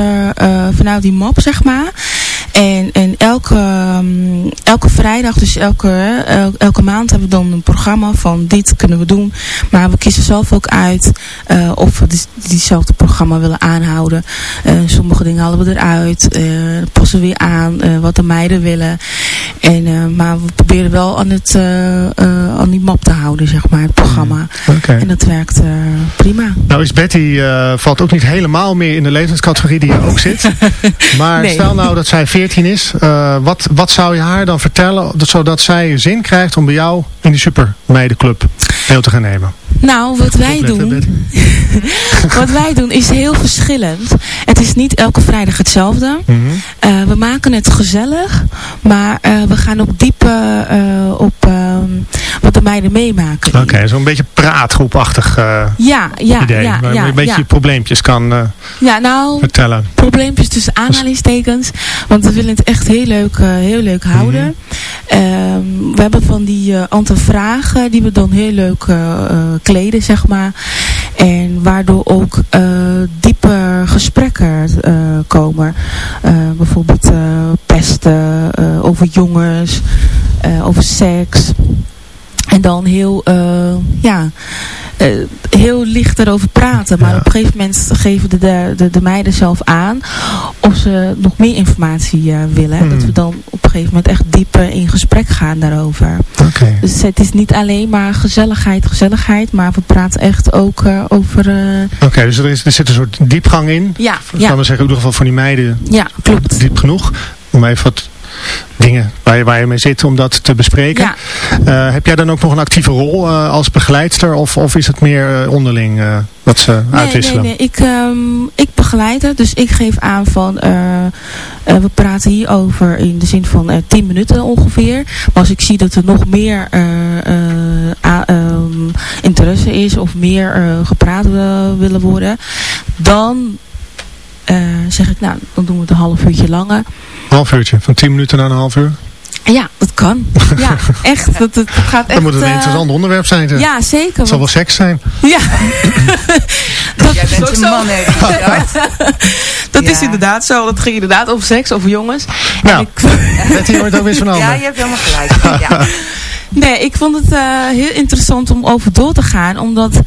vanuit die map, zeg maar. En, en elke, ehm, elke vrijdag, dus elke, el- elke maand hebben we dan een programma van dit kunnen we doen. Maar we kiezen zelf ook uit eh, of we die- diezelfde programma willen aanhouden. Eh, sommige dingen halen we eruit, eh, passen we weer aan wat de meiden willen. En, maar we proberen wel aan, het, aan die map te houden, zeg maar, het programma. Oké. En dat werkt prima. Nou is Betty, valt ook niet helemaal meer in de leeftijdscategorie die er ook zit. *laughs* Maar Nee. stel nou dat zij 14 is. eh, wat, wat zou je haar dan vertellen dat- zodat zij zin krijgt om bij jou in die supermeidenclub deel te gaan nemen? Nou, wat wij doen, *laughs* wat wij doen is heel verschillend. Het is niet elke vrijdag hetzelfde. Mhm. Eh, we maken het gezellig, maar eh, we gaan ook diep eh, op ehm, wat de meiden meemaken. Oké, zo'n beetje praatgroepachtig Ja, ja, idee. ja, waar je ja, een beetje ja. je probleempjes kan Ja, nou, vertellen. probleempjes tussen aanhalingstekens. Want we willen het echt heel leuk, heel leuk houden. Mhm. Ehm, we hebben van die aantal vragen die we dan heel leuk eh, eh, kleden, zeg maar. En waardoor ook eh, diep diepe gesprekken komen. Bijvoorbeeld pesten, over jongens, over seks. En dan heel, eh, ja, eh, heel licht erover praten. Maar op een gegeven moment geven de, de, de, de meiden zelf aan of ze nog meer informatie eh, willen. En dat we dan op een gegeven moment echt dieper in gesprek gaan daarover. Dus het is niet alleen maar gezelligheid, gezelligheid. Maar we praten echt ook over... Oké, dus er, is, er zit een soort diepgang in. ja, Ja. ja, we zeggen, in ieder geval voor die meiden ja, klopt. diep genoeg. Om even wat dingen waar je, waar je mee zit om dat te bespreken. Ja. Eh, heb jij dan ook nog een actieve rol eh, als begeleidster? Of, of is het meer eh, onderling dat ze Nee, uitwisselen? nee, nee. Ik, ehm, ik begeleid het. Dus ik geef aan van... we praten hierover in de zin van eh 10 minuten ongeveer. Maar als ik zie dat er nog meer eh, eh, ehm, interesse is... of meer gepraat wil- willen worden... dan eh, zeg ik, nou, dan doen we het een half uurtje langer. half uurtje, van 10 minuten naar een half uur. Ja, dat kan. Ja, *laughs* echt. Dat, dat gaat echt... Dan moet het een eh, interessant onderwerp zijn. Ja, zeker. Het zal wel seks zijn. Ja. *laughs* dat Jij is bent ook een zo. man, hè? *laughs* Dat is inderdaad zo. Dat ging inderdaad over seks, over jongens. Nou, Betty wordt ook weer zo'n ander. Ja, je hebt helemaal gelijk. Ja. Nee, ik vond het eh, heel interessant om over door te gaan. Omdat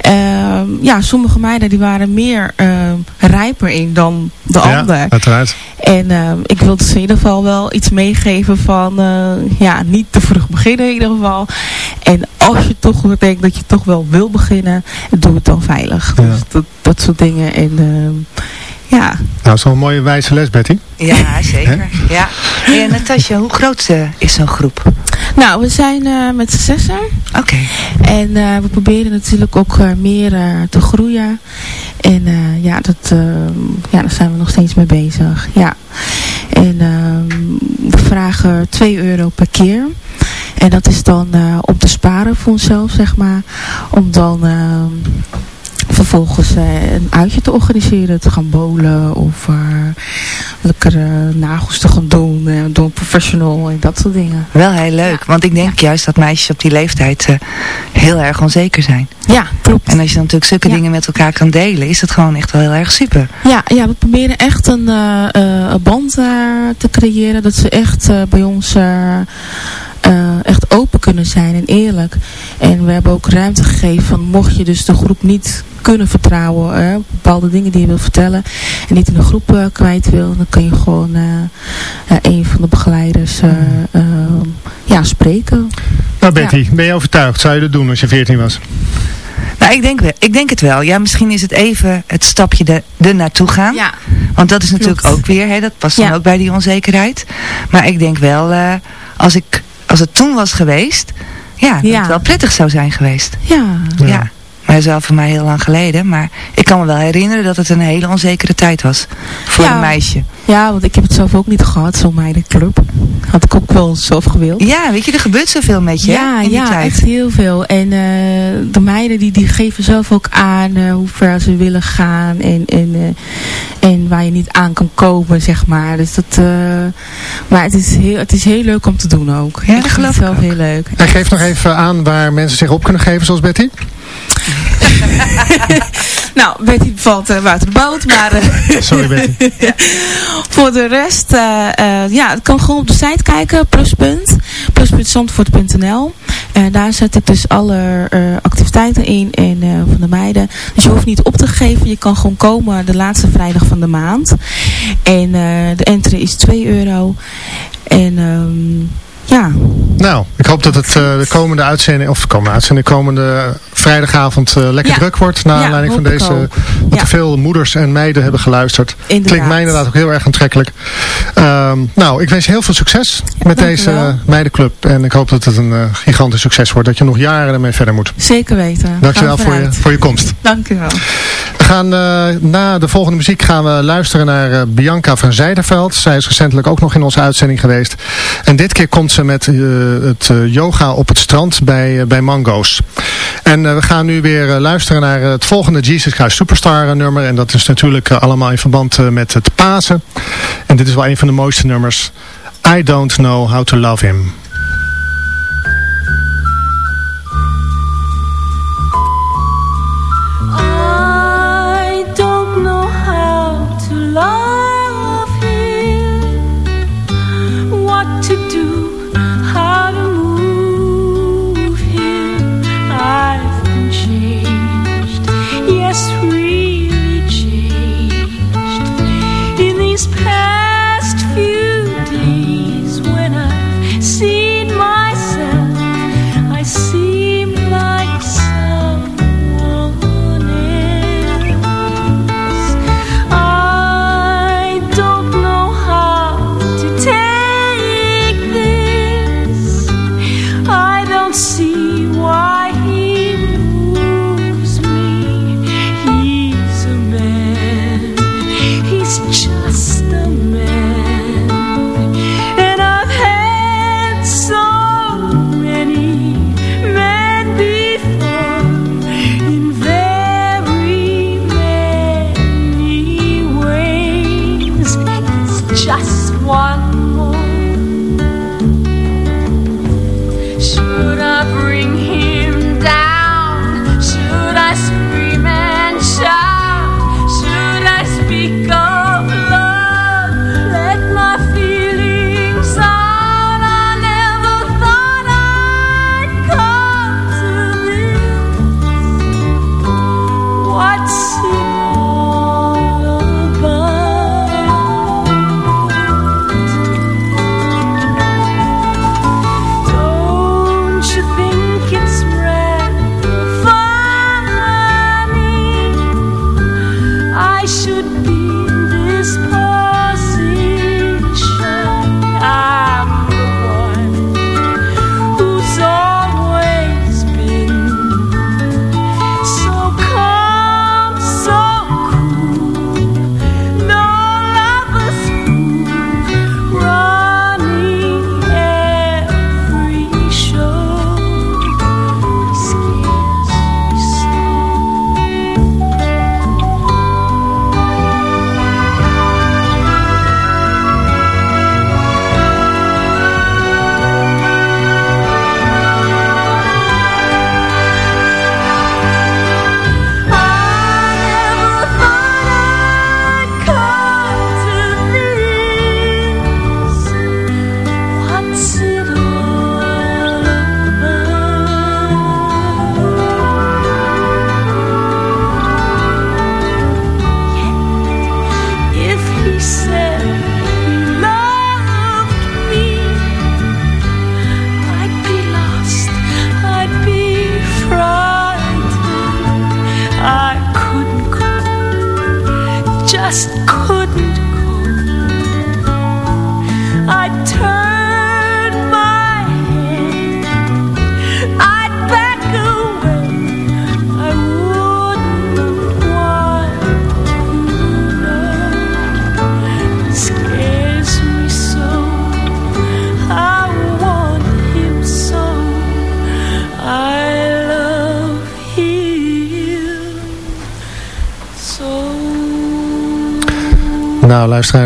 ehm, ja, sommige meiden die waren meer ehm, rijper in dan de Ja, ander. uiteraard. En ehm, ik wilde ze in ieder geval wel iets meegeven van eh, ja, niet te vroeg beginnen in ieder geval. En als je toch denkt dat je toch wel wil beginnen, doe het dan veilig. Ja. Dus dat, dat soort dingen. En ja, Nou, dat is wel een mooie wijze les, Betty. Ja, zeker. Ja. Hey, en Natasja, hoe groot eh, is zo'n groep? nou we zijn eh, met z'n zessen. Oké. En eh, we proberen natuurlijk ook eh, meer eh, te groeien. En eh, ja, dat, eh, ja, daar zijn we nog steeds mee bezig. Ja. En ehm, we vragen 2 euro per keer. En dat is dan eh, om te sparen voor onszelf, zeg maar. Om dan ehm, vervolgens eh, een uitje te organiseren. Te gaan bowlen of eh, lekker eh, nagels te gaan doen. eh, door een professional en dat soort dingen. Wel heel leuk, want ik denk juist dat meisjes op die leeftijd heel erg onzeker zijn. Ja, klopt. En als je dan natuurlijk zulke Ja. dingen met elkaar kan delen, is dat gewoon echt wel heel erg super. Ja, ja, we proberen echt een, een band eh, te creëren. Dat ze echt bij ons echt open kunnen zijn en eerlijk. En we hebben ook ruimte gegeven van mocht je dus de groep niet kunnen vertrouwen. eh, bepaalde dingen die je wil vertellen. En niet in de groep eh, kwijt wil. Dan kun je gewoon eh, eh, een van de begeleiders eh, eh, ja, spreken. Nou Betty, ben je overtuigd? Zou je dat doen als je 14 was? Nou, ik denk, ik denk het wel. Ja, misschien is het even het stapje er, er naartoe gaan. Ja. Want dat is natuurlijk Klopt. ook weer, hè, dat past dan ook bij die onzekerheid. Maar ik denk wel, eh, als, ik, als het toen was geweest, ja, dat Ja. het wel prettig zou zijn geweest. Ja. Ja. Maar dat is wel voor mij heel lang geleden. Maar ik kan me wel herinneren dat het een hele onzekere tijd was. Voor Ja. een meisje. Ja, want ik heb het zelf ook niet gehad, zo'n meidenclub. Had ik ook wel zelf gewild. Ja, weet je, er gebeurt zoveel met je hè, Ja, in die ja tijd. echt heel veel. En eh, de meiden die, die geven zelf ook aan eh, hoe ver ze willen gaan. En, en, eh, en waar je niet aan kan komen, zeg maar. Dus dat, eh, maar het is, heel, het is heel leuk om te doen ook. Ja, ik dat vind geloof het ik zelf heel leuk. En geef nog even aan waar mensen zich op kunnen geven, zoals Betty. *laughs* nou, Betty valt eh, buiten de boot, maar... eh, *laughs* Sorry Betty. *laughs* Voor de rest, eh, ja, het kan gewoon op de site kijken, pluspunt, pluspuntzandvoort.nl. Daar zet ik dus alle activiteiten in en, van de meiden. Dus je hoeft niet op te geven, je kan gewoon komen de laatste vrijdag van de maand. En de entree is 2 euro. En ehm, ja, Nou, ik hoop dat het de komende uitzending, of de komende uitzending, de komende vrijdagavond eh, lekker Ja. druk wordt. Naar Ja, aanleiding van deze, dat Ja. er veel moeders en meiden hebben geluisterd. Inderdaad. Klinkt mij inderdaad ook heel erg aantrekkelijk. Ehm, nou, ik wens je heel veel succes met Dank deze eh, meidenclub. En ik hoop dat het een eh, gigantisch succes wordt. Dat je nog jaren ermee verder moet. zeker weten. Dankjewel voor je, voor je komst. Dank u wel. We gaan eh, na de volgende muziek gaan we luisteren naar eh, Bianca van Zijderveld. Zij is recentelijk ook nog in onze uitzending geweest. En dit keer komt ze met eh, het eh, yoga op het strand bij, eh, bij Mango's. En eh, we gaan nu weer eh, luisteren naar het volgende Jesus Christ Superstar eh, nummer. En dat is natuurlijk eh, allemaal in verband eh, met het Pasen. En dit is wel een van de mooiste nummers. I don't know how to love him.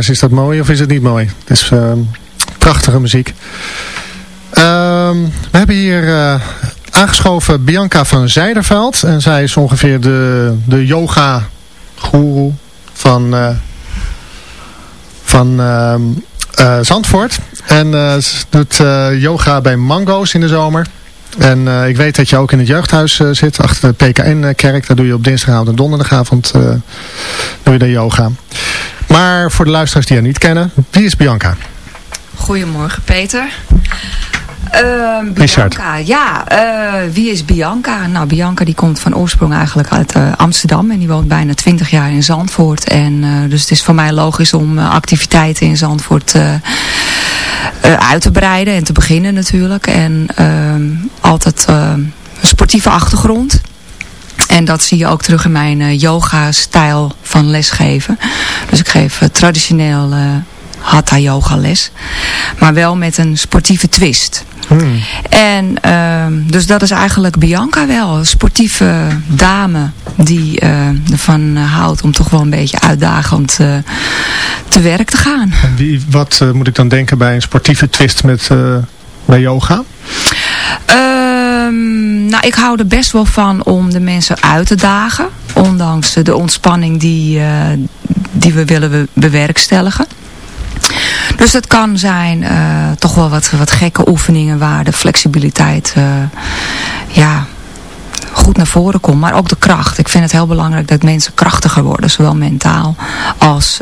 Is dat mooi of is het niet mooi? Het is ehm, prachtige muziek. Ehm, we hebben hier eh, aangeschoven Bianca van Zijderveld. En zij is ongeveer de, de yoga-goeroe van, eh, van ehm, eh, Zandvoort. En ze doet yoga bij Mango's in de zomer. En ik weet dat je ook in het jeugdhuis zit, achter de PKN-kerk. Daar doe je op dinsdagavond en donderdagavond doe je de yoga. Maar voor de luisteraars die haar niet kennen, wie is Bianca? Goedemorgen Peter. Richard. Bianca, ja, eh, wie is Bianca? Nou, Bianca die komt van oorsprong eigenlijk uit eh, Amsterdam en die woont bijna 20 jaar in Zandvoort. En eh, dus het is voor mij logisch om activiteiten in Zandvoort uit te breiden en te beginnen natuurlijk. En ehm, altijd een sportieve achtergrond. En dat zie je ook terug in mijn eh, yoga-stijl van lesgeven. Dus ik geef eh, traditioneel eh, hatha yoga les. Maar wel met een sportieve twist. En ehm, dus dat is eigenlijk Bianca wel. Een sportieve dame die eh, ervan houdt om toch wel een beetje uitdagend te werk te gaan. En wie, wat moet ik dan denken bij een sportieve twist met, bij yoga? Nou, ik hou er best wel van om de mensen uit te dagen. Ondanks de ontspanning die, eh, die we willen be- bewerkstelligen. Dus dat kan zijn eh, toch wel wat, wat gekke oefeningen waar de flexibiliteit eh, ja, goed naar voren komt. Maar ook de kracht. Ik vind het heel belangrijk dat mensen krachtiger worden. Zowel mentaal als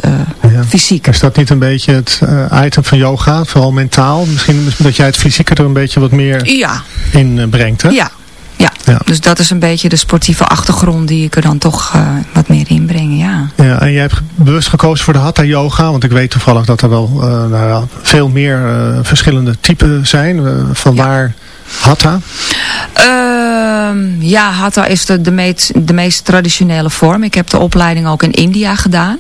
fysiek. Is dat niet een beetje het item van yoga, vooral mentaal? Misschien dat jij het fysieke er een beetje wat meer Ja, in brengt, hè? ja. Ja. dus dat is een beetje de sportieve achtergrond die ik er dan toch eh, wat meer inbreng, ja. Ja, en jij hebt bewust gekozen voor de Hatha yoga, want ik weet toevallig dat er wel eh, nou ja, veel meer eh, verschillende typen zijn. Van waar Hatha? Ehm, ja, Hatha is de, de, meest, de meest traditionele vorm. Ik heb de opleiding ook in India gedaan.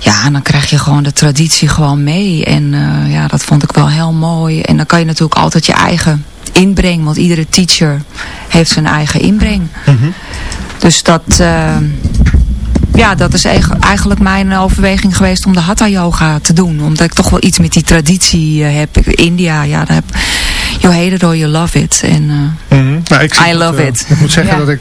Ja, en dan krijg je gewoon de traditie gewoon mee. En ja, dat vond ik wel heel mooi. En dan kan je natuurlijk altijd je eigen inbreng. Want iedere teacher heeft zijn eigen inbreng. Dus dat... eh, ja, dat is eigen- eigenlijk mijn overweging geweest om de Hatha yoga te doen. Omdat ik toch wel iets met die traditie eh, heb. India, ja, daar heb it or you love it. En, eh, Mhm. Nou, ik, I love it. Ik moet zeggen Ja. dat ik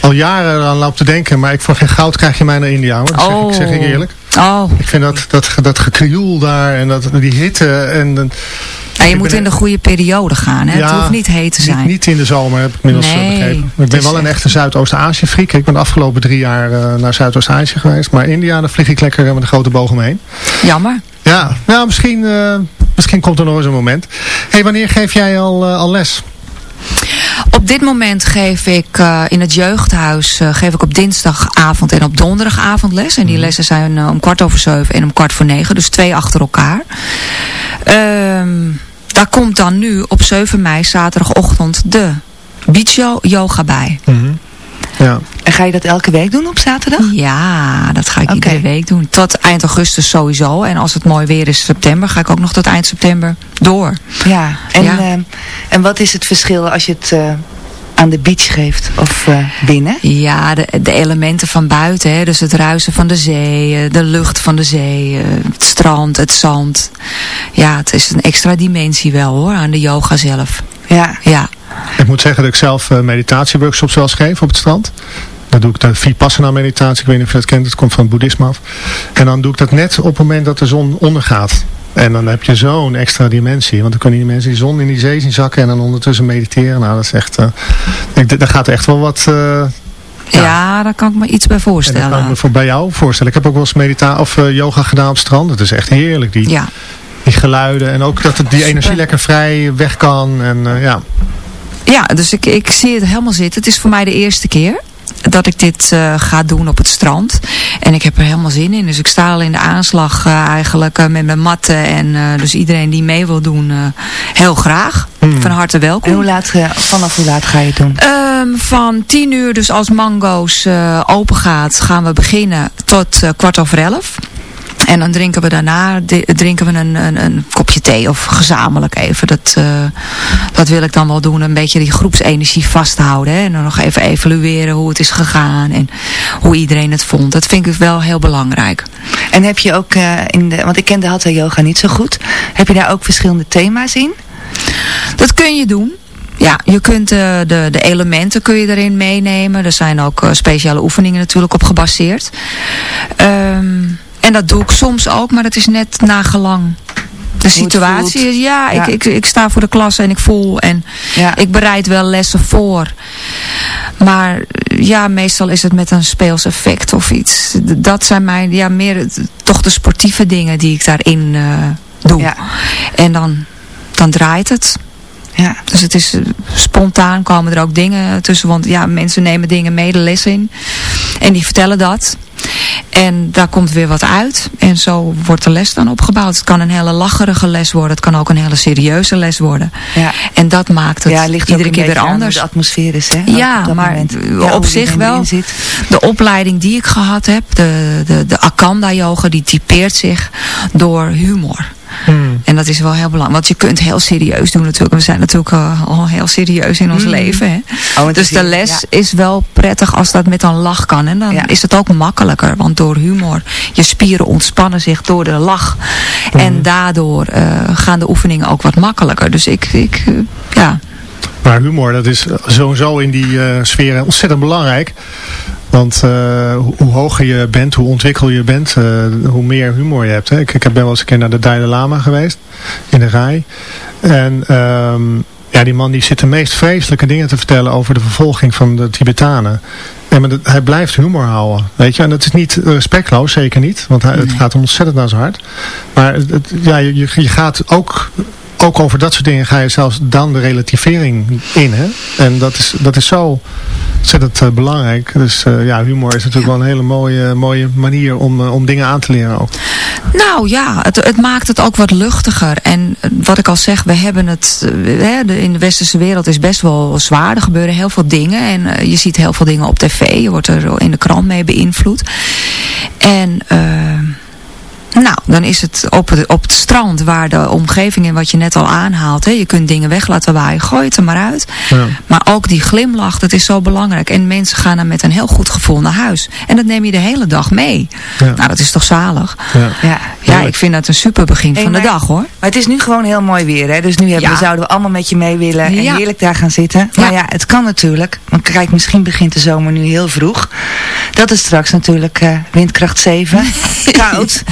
al jaren aan loop te denken, maar ik voor geen goud krijg je mij naar India hoor. Dat zeg, ik, zeg ik Oh. eerlijk. Oh. Ik vind dat, dat, dat gekrioel daar en dat, die hitte en... en Ja, je moet in de goede periode gaan. Hè? het hoeft niet heet te zijn. Niet, niet in de zomer, heb ik inmiddels eh, Nee, begrepen. Ik ben wel een echt- echte Zuidoost-Azië-freak. Ik ben de afgelopen drie jaar eh, naar Zuidoost-Azië geweest. Maar India, daar vlieg ik lekker eh, met een grote boog omheen. Jammer. Ja, nou misschien, misschien komt er nog eens een moment. hey, wanneer geef jij al, eh, al les? Op dit moment geef ik eh, in het jeugdhuis eh, geef ik op dinsdagavond en op donderdagavond les. En die lessen zijn eh, om kwart over zeven en om kwart voor negen. Dus twee achter elkaar. Ehm, daar komt dan nu op 7 mei zaterdagochtend de beach yoga bij. Ja. En ga je dat elke week doen op zaterdag? Ja, dat ga ik iedere week doen. Tot eind augustus sowieso. En als het mooi weer is september, ga ik ook nog tot eind september door. Ja, en, Ja. ehm, en wat is het verschil als je het eh, aan de beach geeft of eh, binnen? Ja, de, de elementen van buiten. Hè? Dus het ruisen van de zee, eh, de lucht van de zee, het strand, het zand. Ja, het is een extra dimensie wel hoor, aan de yoga zelf. Ja. Ja. Ik moet zeggen dat ik zelf meditatieworkshops wel eens geef op het strand. Dan doe ik de Vipassana meditatie. Ik weet niet of je dat kent. Het komt van het boeddhisme af. En dan doe ik dat net op het moment dat de zon ondergaat. En dan heb je zo'n extra dimensie. Want dan kunnen die mensen die zon in die zee zien zakken en dan ondertussen mediteren. Nou, dat is echt... ik, daar gaat echt wel wat... eh, Ja. daar kan ik me iets bij en dat kan ik voorstellen. me voor bij jou voorstellen. Ik heb ook wel eens medita of eh, yoga gedaan op het strand. Het is echt heerlijk. Die, Ja. die geluiden. En ook dat het, die energie lekker vrij weg kan. En ja. Ja, dus ik, ik zie het helemaal zitten. Het is voor mij de eerste keer dat ik dit eh, ga doen op het strand. En ik heb er helemaal zin in. Dus ik sta al in de aanslag eh, eigenlijk eh, met mijn matten. En dus iedereen die mee wil doen, heel graag. Van harte welkom. En hoe laat, vanaf hoe laat ga je het doen? Ehm, van 10 uur, dus als Mango's open gaat, gaan we beginnen tot kwart over elf. En dan drinken we daarna drinken we een, een, een kopje thee of gezamenlijk even. Dat, eh, dat wil ik dan wel doen. Een beetje die groepsenergie vasthouden. Hè? En dan nog even evalueren hoe het is gegaan. En hoe iedereen het vond. Dat vind ik wel heel belangrijk. En heb je ook eh, in de, want ik ken de Hatha yoga niet zo goed. Heb je daar ook verschillende thema's in? Dat kun je doen. Ja, je kunt eh, de, de elementen kun je erin meenemen. Er zijn ook speciale oefeningen natuurlijk op gebaseerd. Ehm, en dat doe ik soms ook, maar dat is net nagelang de het situatie. Ja, Ja. Ik, ik, ik sta voor de klas en ik voel en ik bereid wel lessen voor. Maar ja, meestal is het met een speels effect of iets. Dat zijn mijn, ja, meer toch de sportieve dingen die ik daarin eh, doe. En dan, dan draait het. Ja. Dus het is eh, spontaan komen er ook dingen tussen. Want ja, mensen nemen dingen mee de les in. En die vertellen dat. En daar komt weer wat uit. En zo wordt de les dan opgebouwd. Het kan een hele lacherige les worden. Het kan ook een hele serieuze les worden. Ja. En dat maakt het Ja, ligt iedere keer weer anders. de atmosfeer is, hè? Ja, op maar Ja, op zich wel. De opleiding die ik gehad heb, de, de, de Akanda yoga, die typeert zich door humor. En dat is wel heel belangrijk. Want je kunt heel serieus doen natuurlijk. We zijn natuurlijk eh, al heel serieus in ons Mm. leven. Hè? Oh, dus de les ja. is wel prettig als dat met een lach kan. En dan is het ook makkelijker. Want door humor, je spieren ontspannen zich door de lach. En daardoor eh, gaan de oefeningen ook wat makkelijker. Dus ik, ik eh, ja... Maar humor, dat is sowieso in die eh sfeer ontzettend belangrijk. Want eh, hoe, hoger je bent, hoe ontwikkel je bent, eh, hoe meer humor je hebt. Hè. Ik, ik ben wel eens een keer naar de Dalai Lama geweest, in de rij. En ehm, ja, die man die zit de meest vreselijke dingen te vertellen over de vervolging van de Tibetanen. En maar hij blijft humor houden, weet je. En dat is niet respectloos, zeker niet. Want hij, het gaat ontzettend naar zijn hart. Maar het, ja, je- je gaat ook ook over dat soort dingen ga je zelfs dan de relativering in. Hè? En dat is, dat is zo ontzettend eh, belangrijk. Dus eh, ja, humor is natuurlijk wel een hele mooie, mooie manier om, eh, om dingen aan te leren ook. Nou ja, het, het maakt het ook wat luchtiger. En wat ik al zeg, we hebben het, hè, de, in de westerse wereld is best wel zwaar. Er gebeuren heel veel dingen en je ziet heel veel dingen op tv. Je wordt er in de krant mee beïnvloed. En... nou, dan is het op het, op het strand waar de omgeving en wat je net al aanhaalt. Hè, je kunt dingen weg laten waaien, gooi het er maar uit. Ja. Maar ook die glimlach, dat is zo belangrijk. En mensen gaan dan met een heel goed gevoel naar huis. En dat neem je de hele dag mee. Ja. Nou, dat is toch zalig? Ja. Ja, ik vind dat een super begin Hey, van de dag hoor. Maar het is nu gewoon heel mooi weer, hè? Dus nu hebben, zouden we allemaal met je mee willen en heerlijk daar gaan zitten. Maar ja, het kan natuurlijk. Want kijk, misschien begint de zomer nu heel vroeg. Dat is straks natuurlijk eh, windkracht 7. *laughs* Koud.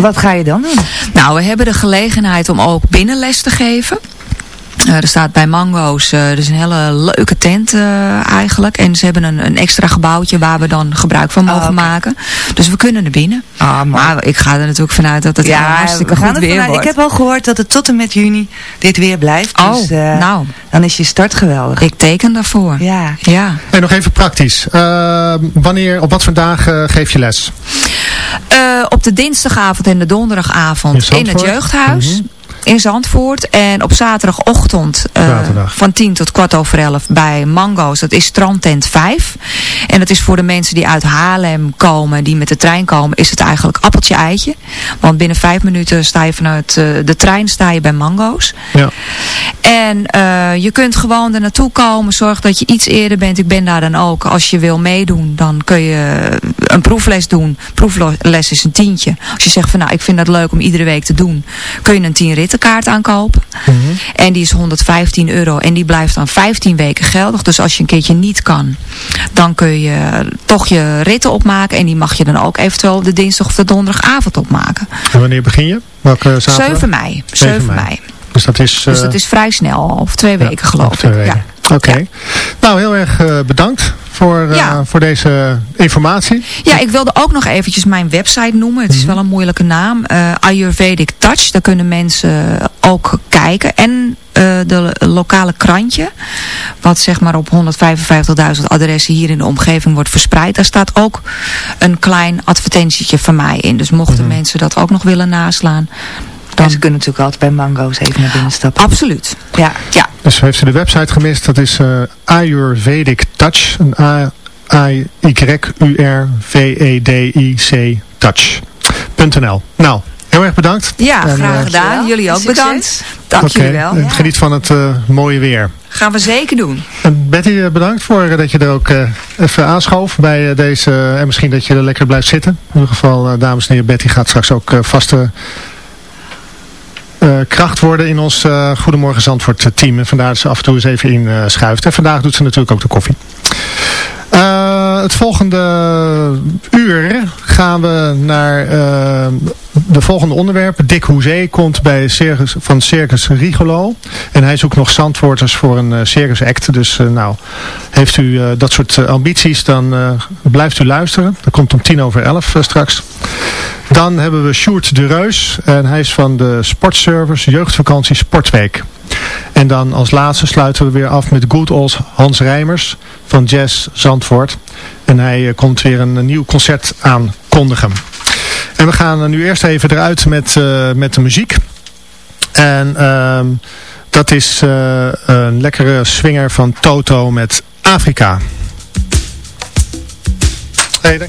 Wat ga je dan doen? Nou, we hebben de gelegenheid om ook binnenles te geven. Eh, er staat bij Mango's, is een hele leuke tent eh, eigenlijk. En ze hebben een, een extra gebouwtje waar we dan gebruik van mogen maken. Dus we kunnen er binnen. maar ik ga er natuurlijk vanuit dat het ja, hartstikke goed weer wordt. Ik heb al gehoord dat het tot en met juni dit weer blijft. Oh, dus, eh, nou. Dan is je start geweldig. Ik teken daarvoor. Ja. Ja. En nog even praktisch. Wanneer, op wat voor dagen geef je les? Eh, op de dinsdagavond en de donderdagavond In in, het jeugdhuis. Mhm. In Zandvoort. En op zaterdagochtend eh, van 10 tot kwart over 11 bij Mango's. Dat is strandtent 5. En dat is voor de mensen die uit Haarlem komen, die met de trein komen, is het eigenlijk appeltje eitje. Want binnen vijf minuten sta je vanuit eh, de trein sta je bij Mango's. Ja. En eh, je kunt gewoon er naartoe komen. Zorg dat je iets eerder bent. Ik ben daar dan ook. Als je wil meedoen, dan kun je een proefles doen. Proefles is een tientje. Als je zegt van nou, ik vind dat leuk om iedere week te doen. Kun je een 10 rittenkaart aankopen. En die is 115 euro. En die blijft dan 15 weken geldig. Dus als je een keertje niet kan, dan kun je toch je ritten opmaken. En die mag je dan ook eventueel de dinsdag of de donderdagavond opmaken. En wanneer begin je? Welke zaterdag? 7 mei. 7 mei. Dus dat is... Dus eh, dat is vrij snel, of twee weken geloof ik. weken. Ja. Oké. Nou, heel erg eh, bedankt voor, eh, voor deze informatie. Ja, ik wilde ook nog eventjes mijn website noemen. Het is Mhm. wel een moeilijke naam. Eh, Ayurvedic Touch. Daar kunnen mensen ook kijken. En eh, de lokale krantje. Wat zeg maar op 155.000 adressen hier in de omgeving wordt verspreid. Daar staat ook een klein advertentietje van mij in. Dus mochten Mhm. mensen dat ook nog willen naslaan. En ze kunnen natuurlijk altijd bij Mango's even naar binnen stappen. Absoluut. Ja. ja. Dus heeft u de website gemist? Dat is eh Ayurvedic Touch. Een A I-Y-U-R-V-E-D-I-C Touch.nl Nou, heel erg bedankt. Ja, En, graag eh, gedaan. Jullie ook Succes. bedankt. Dank jullie wel. en Geniet van het eh, mooie weer. Gaan we zeker doen. En Betty, eh, bedankt voor eh, dat je er ook eh, even aanschoof bij eh, deze... en misschien dat je er lekker blijft zitten. In ieder geval, eh, dames en heren, Betty gaat straks ook eh, vaste eh, kracht worden in ons eh, Goedemorgen Zandvoort eh, team. En vandaar dat ze af en toe eens even in eh, schuift. En vandaag doet ze natuurlijk ook de koffie. Eh, het volgende uur gaan we naar eh, de volgende onderwerp. Dick Hoezee komt bij Circus, van Circus Rigolo. En hij zoekt nog zandwoorders voor een eh, circus act. Dus nou, heeft u dat soort ambities, dan blijft u luisteren. Dat komt om tien over elf straks. Dan hebben we Sjoerd de Reus. En hij is van de Sportservice Jeugdvakantie Sportweek. En dan als laatste sluiten we weer af met Good Old Hans Rijmers van Jazz Zandvoort. En hij eh, komt weer een, nieuw concert aankondigen. En we gaan eh, nu eerst even eruit met, eh, met de muziek. En ehm, dat is een lekkere swinger van Toto met Afrika. Hey,